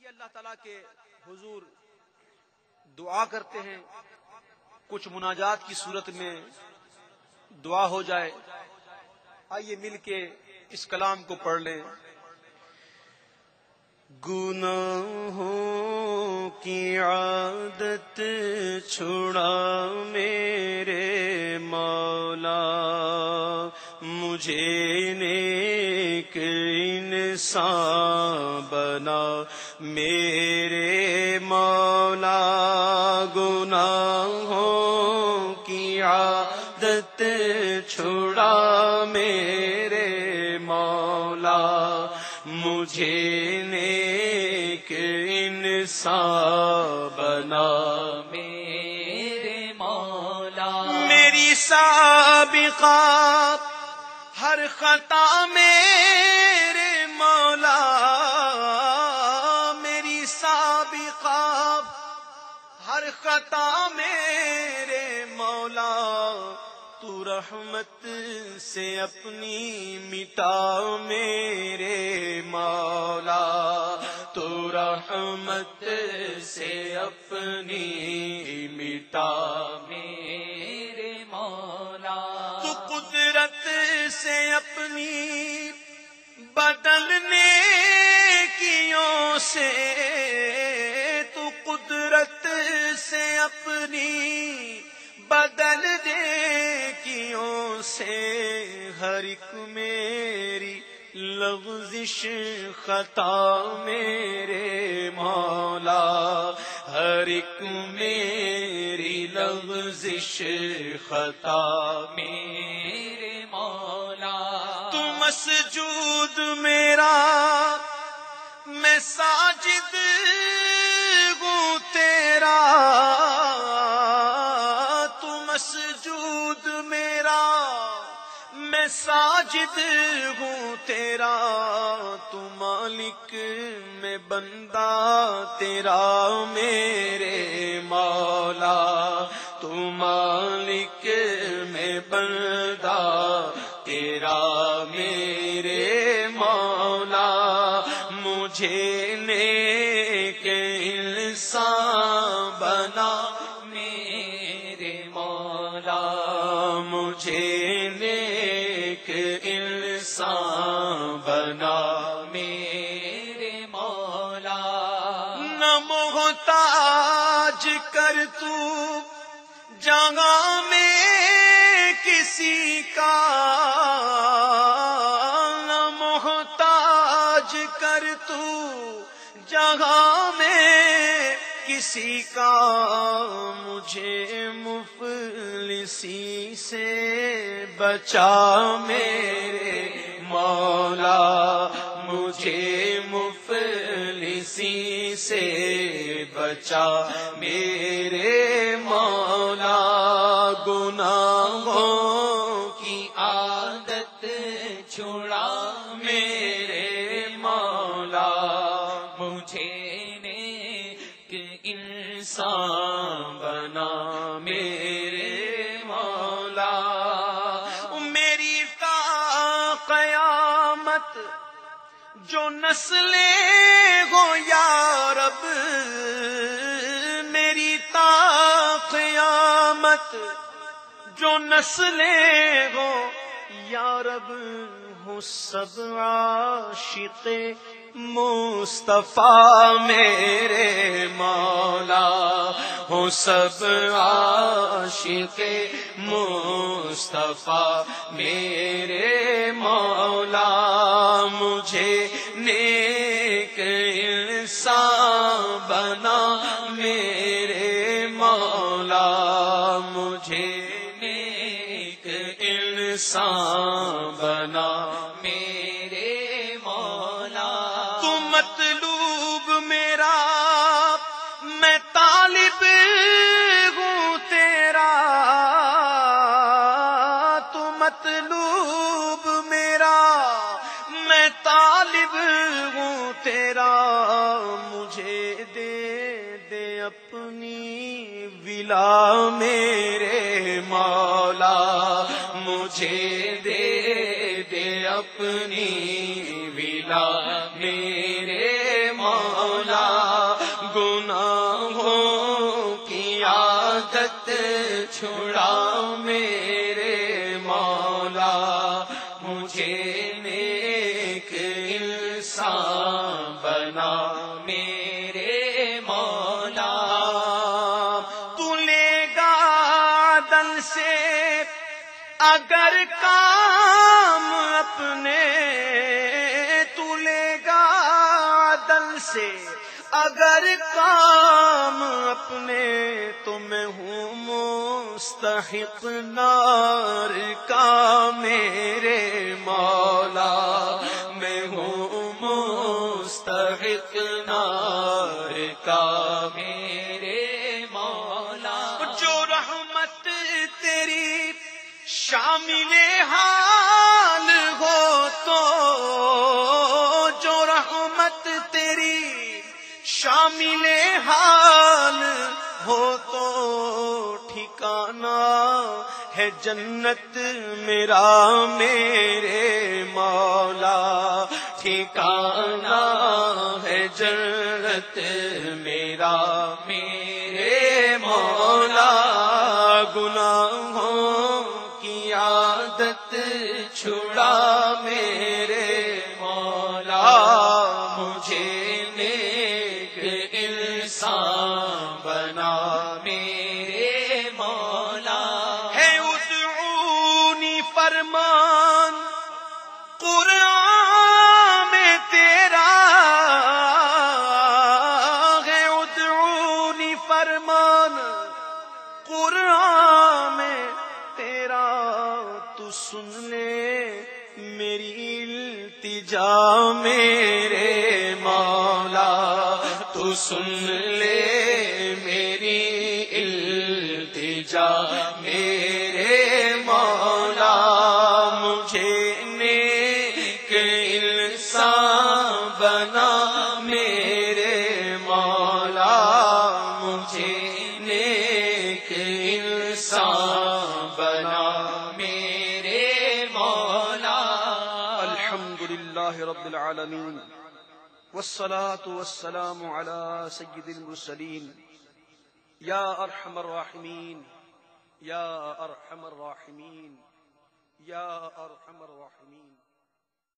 آئیے اللہ تعالیٰ کے حضور دعا کرتے ہیں۔ کچھ مناجات کی صورت میں دعا ہو جائے۔ آئیے مل کے اس کلام کو پڑھ لیں۔ گناہوں کی عادت چھڑا میرے مولا، مجھے نیک انسان بنا میرے مولا گناہوں کی عادت چھڑا میرے مولا مجھے نیک انسان بنا۔ میرے مولا۔ میری سابقہ ہر خطا میرے ہر خطا میرے مولا، تو رحمت سے اپنی مٹا میرے مولا۔ تو رحمت سے اپنی مٹا میرے مولا۔ تو قدرت سے اپنی بدلنے کیوں سے سے اپنی بدل دے کیوں سے، ہر ایک میری لغزش خطا میرے مولا، ہر ایک میری لغزش خطا میرے مولا۔ تو مسجود میرا، میں ساجد ہوں تیرا، تو مسجود میرا، میں ساجد ہوں تیرا، تو مالک میں بندہ تیرا، میرے مولا، تو مالک میں بندہ تیرا، میرے مولا، مجھے محتاج کر تو جگہ میں کسی کا نہ محتاج کر تو جگہ میں کسی کا مجھے مفلسی سے بچا میرے مولا مجھے مفلسی سے بچا۔ میرے مولا، گناہوں کی عادت چھڑا میرے مولا، مجھے نیک انسان بنا۔ میرے مولا، میری تا قیامت جو نسلیں ہو یا رب، میری تا قیامت۔ جو نسلیں ہو یا رب، ہوں سب عاشق مصطفیٰ میرے مولا۔ ہوں سب عاشق مصطفیٰ میرے مولا۔ مجھے نیک انسان بنا میرے مولا مجھے نیک انسان بنا۔ ولا میرے مولا، مجھے دے دے اپنی ولا میرے مولا۔ گناہوں کی عادت چھڑا میرے اگر کام اپنے تو لے گا دل سے۔ اگر کام اپنے تو میں ہوں مستحق نار کا میرے مولا۔ میں ہوں مستحق نار کا میرے شامل حال ہو تو جو رحمت تیری شامل حال ہو تو ٹھکانا ہے جنت میرا میرے مولا ٹھکانا ہے جنت میرا میرے مولا گناہوں عادت چھڑا میرے مولا مجھے سن لے میری التجا میرے مولا، تو سن لے میری التجا میرے مولا، مجھے نیک انسان لله رب العالمين والصلاة والسلام على سيد المرسلين يا أرحم الراحمين يا أرحم الراحمين يا أرحم الراحمين